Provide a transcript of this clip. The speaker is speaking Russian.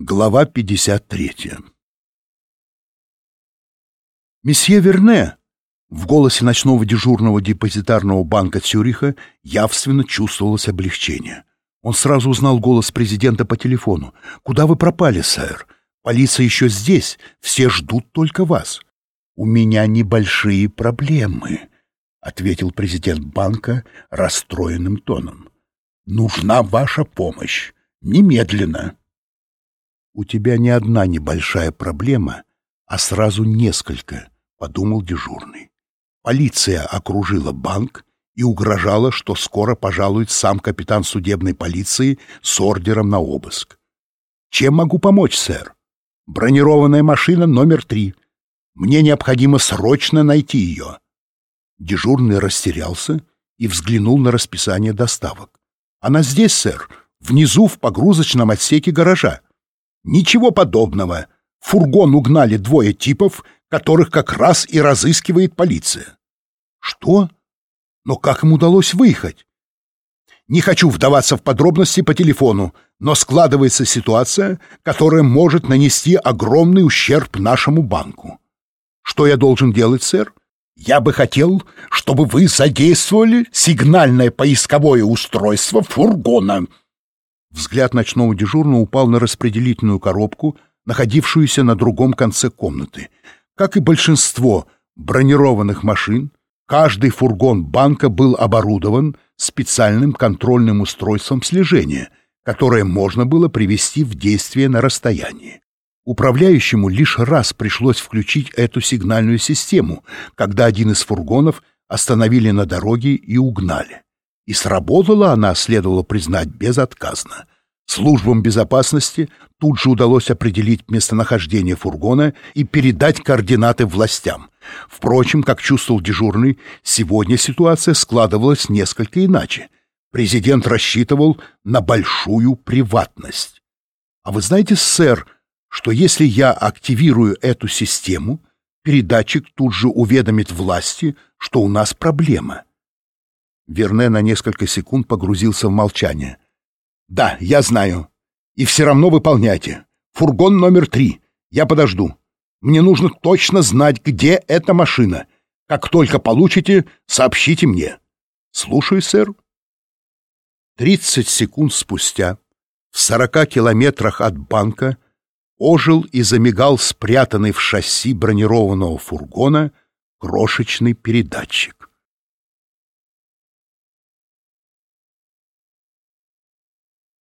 Глава 53 «Месье Верне!» В голосе ночного дежурного депозитарного банка Цюриха явственно чувствовалось облегчение. Он сразу узнал голос президента по телефону. «Куда вы пропали, сэр? Полиция еще здесь. Все ждут только вас». «У меня небольшие проблемы», — ответил президент банка расстроенным тоном. «Нужна ваша помощь. Немедленно». «У тебя не одна небольшая проблема, а сразу несколько», — подумал дежурный. Полиция окружила банк и угрожала, что скоро пожалует сам капитан судебной полиции с ордером на обыск. «Чем могу помочь, сэр?» «Бронированная машина номер три. Мне необходимо срочно найти ее». Дежурный растерялся и взглянул на расписание доставок. «Она здесь, сэр, внизу в погрузочном отсеке гаража. Ничего подобного. Фургон угнали двое типов, которых как раз и разыскивает полиция. Что? Но как им удалось выехать? Не хочу вдаваться в подробности по телефону, но складывается ситуация, которая может нанести огромный ущерб нашему банку. Что я должен делать, сэр? Я бы хотел, чтобы вы задействовали сигнальное поисковое устройство фургона. Взгляд ночного дежурного упал на распределительную коробку, находившуюся на другом конце комнаты. Как и большинство бронированных машин, каждый фургон банка был оборудован специальным контрольным устройством слежения, которое можно было привести в действие на расстоянии. Управляющему лишь раз пришлось включить эту сигнальную систему, когда один из фургонов остановили на дороге и угнали. И сработала она, следовало признать, безотказно. Службам безопасности тут же удалось определить местонахождение фургона и передать координаты властям. Впрочем, как чувствовал дежурный, сегодня ситуация складывалась несколько иначе. Президент рассчитывал на большую приватность. А вы знаете, сэр, что если я активирую эту систему, передатчик тут же уведомит власти, что у нас проблема. Верне на несколько секунд погрузился в молчание. «Да, я знаю. И все равно выполняйте. Фургон номер три. Я подожду. Мне нужно точно знать, где эта машина. Как только получите, сообщите мне. Слушаю, сэр». Тридцать секунд спустя, в сорока километрах от банка, ожил и замигал спрятанный в шасси бронированного фургона крошечный передатчик.